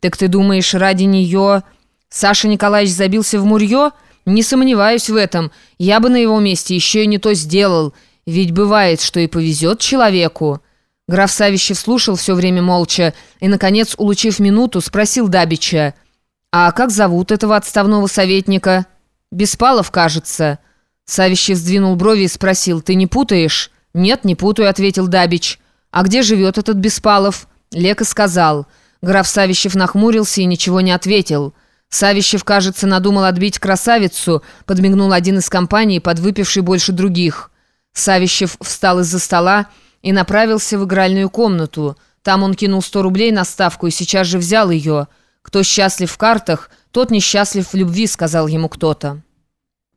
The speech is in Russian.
«Так ты думаешь, ради нее...» Саша Николаевич забился в мурье? Не сомневаюсь в этом. Я бы на его месте еще и не то сделал. Ведь бывает, что и повезет человеку. Граф Савищев слушал все время молча и, наконец, улучив минуту, спросил Дабича. «А как зовут этого отставного советника?» «Беспалов, кажется». Савищев сдвинул брови и спросил. «Ты не путаешь?» «Нет, не путаю», — ответил Дабич. «А где живет этот Беспалов?» Лека сказал. Граф Савищев нахмурился и ничего не ответил. Савищев, кажется, надумал отбить красавицу, подмигнул один из компаний, подвыпивший больше других. Савищев встал из-за стола и направился в игральную комнату. Там он кинул 100 рублей на ставку и сейчас же взял ее. «Кто счастлив в картах, тот несчастлив в любви», — сказал ему кто-то.